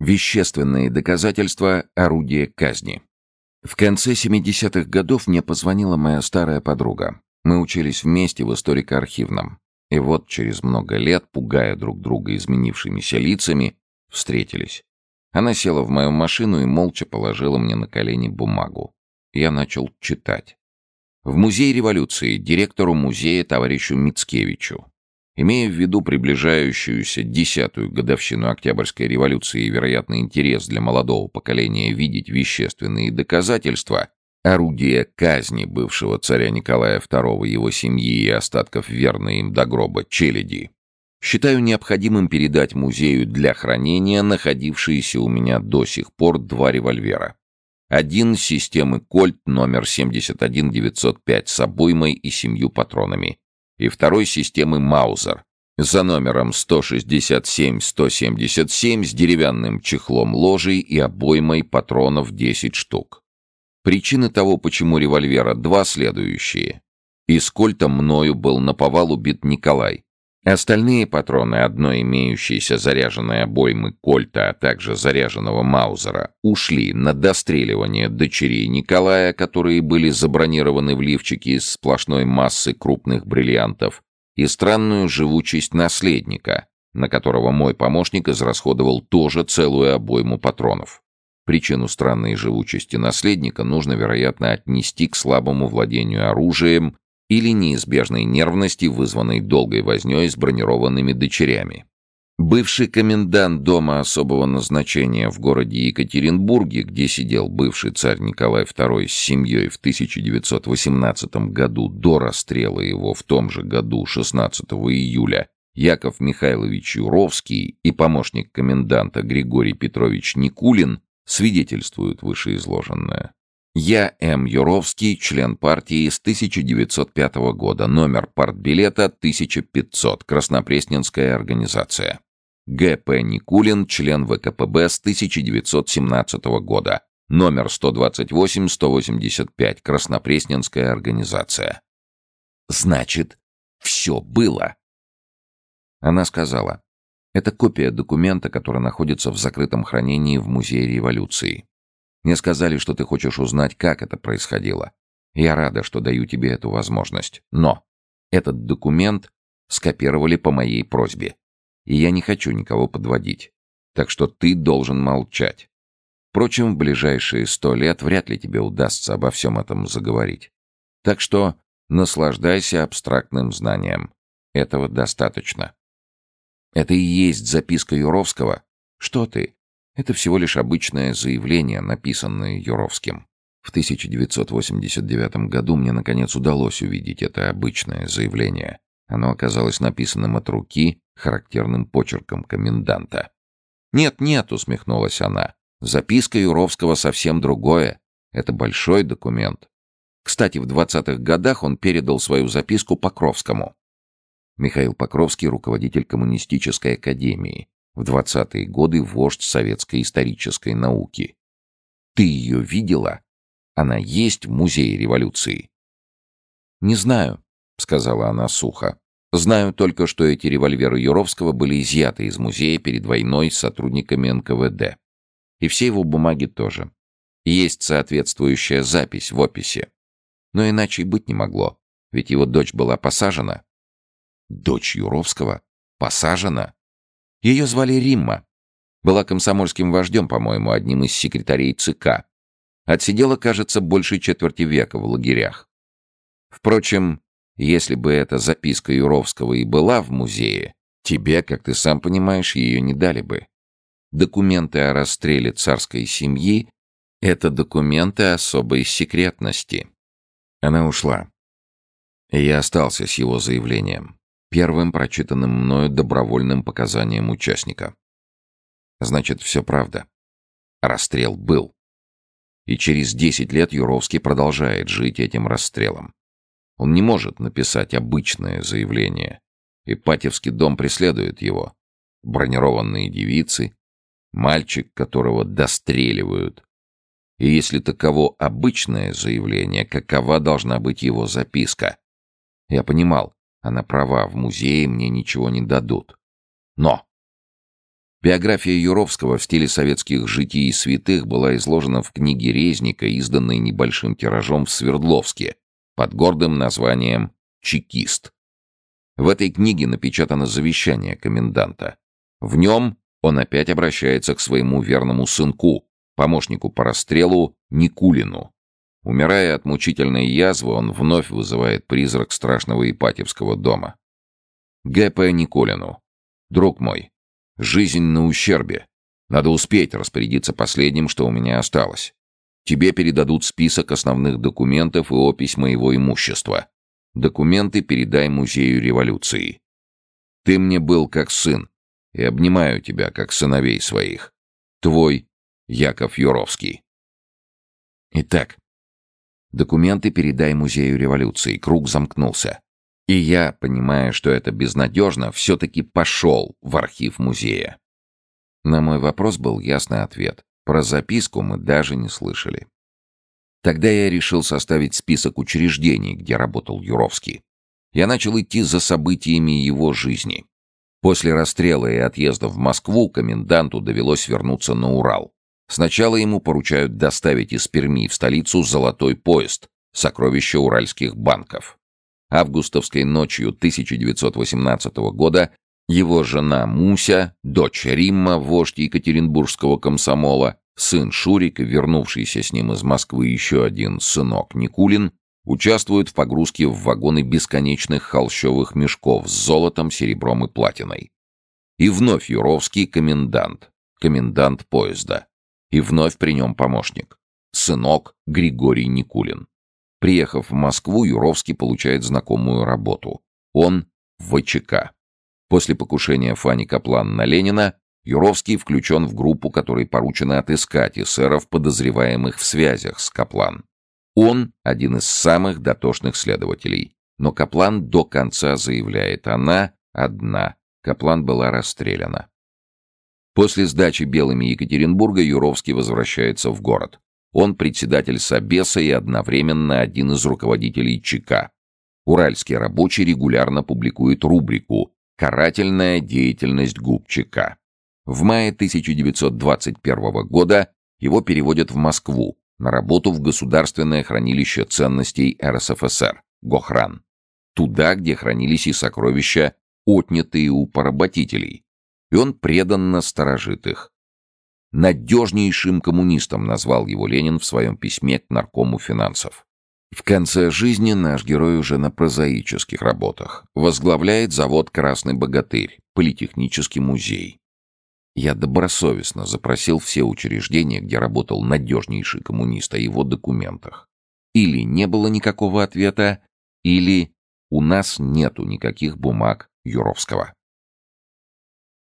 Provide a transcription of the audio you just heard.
Вещественные доказательства орудия казни. В конце 70-х годов мне позвонила моя старая подруга. Мы учились вместе в историко-архивном. И вот через много лет, пугая друг друга изменившимися лицами, встретились. Она села в мою машину и молча положила мне на колени бумагу. Я начал читать. В Музей революции директору музея товарищу Мицкевичу Имея в виду приближающуюся десятую годовщину Октябрьской революции и вероятный интерес для молодого поколения видеть вещественные доказательства, орудия казни бывшего царя Николая II, его семьи и остатков верной им до гроба челяди, считаю необходимым передать музею для хранения находившиеся у меня до сих пор два револьвера. Один системы «Кольт» номер 71905 с обоймой и семью патронами, и второй системы Маузер за номером 167-177 с деревянным чехлом ложей и обоймой патронов 10 штук. Причины того, почему револьвера два следующие. Из кольта мною был наповал убит Николай, Остальные патроны одной имеющейся заряженной обоймы Кольта, а также заряженного Маузера, ушли на достреливание дочерей Николая, которые были забронированы в лифчике из сплошной массы крупных бриллиантов, и странную живучесть наследника, на которого мой помощник израсходовал тоже целую обойму патронов. Причину странной живучести наследника нужно, вероятно, отнести к слабому владению оружием или неизбежной нервности, вызванной долгой вознёй с бронированными дочерями. Бывший комендант дома особого назначения в городе Екатеринбурге, где сидел бывший царь Николай II с семьей в 1918 году до расстрела его в том же году 16 июля, Яков Михайлович Юровский и помощник коменданта Григорий Петрович Никулин свидетельствуют вышеизложенное. Я М. Юровский, член партии с 1905 года, номер партбилета 1500, Краснопресненская организация. Г. П. Никулин, член ВКПБ с 1917 года, номер 128-185, Краснопресненская организация. Значит, все было. Она сказала, это копия документа, который находится в закрытом хранении в Музее революции. Мне сказали, что ты хочешь узнать, как это происходило. Я рада, что даю тебе эту возможность. Но этот документ скопировали по моей просьбе. И я не хочу никого подводить. Так что ты должен молчать. Впрочем, в ближайшие сто лет вряд ли тебе удастся обо всем этом заговорить. Так что наслаждайся абстрактным знанием. Этого достаточно. Это и есть записка Юровского. Что ты? Это всего лишь обычное заявление, написанное Юровским. В 1989 году мне, наконец, удалось увидеть это обычное заявление. Оно оказалось написанным от руки, характерным почерком коменданта. «Нет, нет», — усмехнулась она. «Записка Юровского совсем другое. Это большой документ. Кстати, в 20-х годах он передал свою записку Покровскому. Михаил Покровский — руководитель коммунистической академии, в 20-е годы вождь советской исторической науки. Ты ее видела? Она есть в Музее революции. «Не знаю», — сказала она сухо. «Знаю только, что эти револьверы Юровского были изъяты из музея перед войной сотрудниками НКВД. И все его бумаги тоже. Есть соответствующая запись в описи. Но иначе и быть не могло, ведь его дочь была посажена». «Дочь Юровского? Посажена?» Ее звали Римма. Была комсомольским вождем, по-моему, одним из секретарей ЦК. Отсидела, кажется, больше четверти века в лагерях. Впрочем, если бы эта записка Юровского и была в музее, тебе, как ты сам понимаешь, ее не дали бы. Документы о расстреле царской семьи — это документы особой секретности. Она ушла. И я остался с его заявлением первым прочитанным мною добровольным показанием участника. Значит, все правда. Расстрел был. И через 10 лет Юровский продолжает жить этим расстрелом. Он не может написать обычное заявление. Ипатьевский дом преследует его. Бронированные девицы, мальчик, которого достреливают. И если таково обычное заявление, какова должна быть его записка? Я понимал, она права, в музее мне ничего не дадут. Но Биография Юровского в стиле советских житий и святых была изложена в книге Резника, изданной небольшим тиражом в Свердловске, под гордым названием «Чекист». В этой книге напечатано завещание коменданта. В нем он опять обращается к своему верному сынку, помощнику по расстрелу Никулину. Умирая от мучительной язвы, он вновь вызывает призрак страшного Ипатьевского дома. Г.П. Никулину. Друг мой, Жизнь на ущербе. Надо успеть распорядиться последним, что у меня осталось. Тебе передадут список основных документов и опись моего имущества. Документы передай Музею революции. Ты мне был как сын, и обнимаю тебя как сыновей своих. Твой Яков Юровский. Итак, документы передай Музею революции. Круг замкнулся. И я, понимая, что это безнадежно, все-таки пошел в архив музея. На мой вопрос был ясный ответ. Про записку мы даже не слышали. Тогда я решил составить список учреждений, где работал Юровский. Я начал идти за событиями его жизни. После расстрела и отъезда в Москву коменданту довелось вернуться на Урал. Сначала ему поручают доставить из Перми в столицу золотой поезд, сокровища уральских банков. Августовской ночью 1918 года его жена Муся, дочь Римма, вождь Екатеринбургского комсомола, сын Шурик вернувшийся с ним из Москвы еще один сынок Никулин участвуют в погрузке в вагоны бесконечных холщовых мешков с золотом, серебром и платиной. И вновь Юровский комендант, комендант поезда. И вновь при нем помощник, сынок Григорий Никулин. Приехав в Москву, Юровский получает знакомую работу. Он в ВЧК. После покушения Фани Каплан на Ленина Юровский включен в группу, которой поручено отыскать эсеров, подозреваемых в связях с Каплан. Он один из самых дотошных следователей. Но Каплан до конца заявляет, она одна. Каплан была расстреляна. После сдачи белыми Екатеринбурга Юровский возвращается в город. Он председатель Собеса и одновременно один из руководителей ЧК. Уральский рабочий регулярно публикует рубрику «Карательная деятельность ГУП ЧК». В мае 1921 года его переводят в Москву на работу в Государственное хранилище ценностей РСФСР, Гохран. Туда, где хранились и сокровища, отнятые у поработителей. И он преданно сторожит их. Надежнейшим коммунистом назвал его Ленин в своем письме к наркому финансов. В конце жизни наш герой уже на прозаических работах. Возглавляет завод «Красный богатырь», политехнический музей. Я добросовестно запросил все учреждения, где работал надежнейший коммунист, о его документах. Или не было никакого ответа, или у нас нету никаких бумаг Юровского.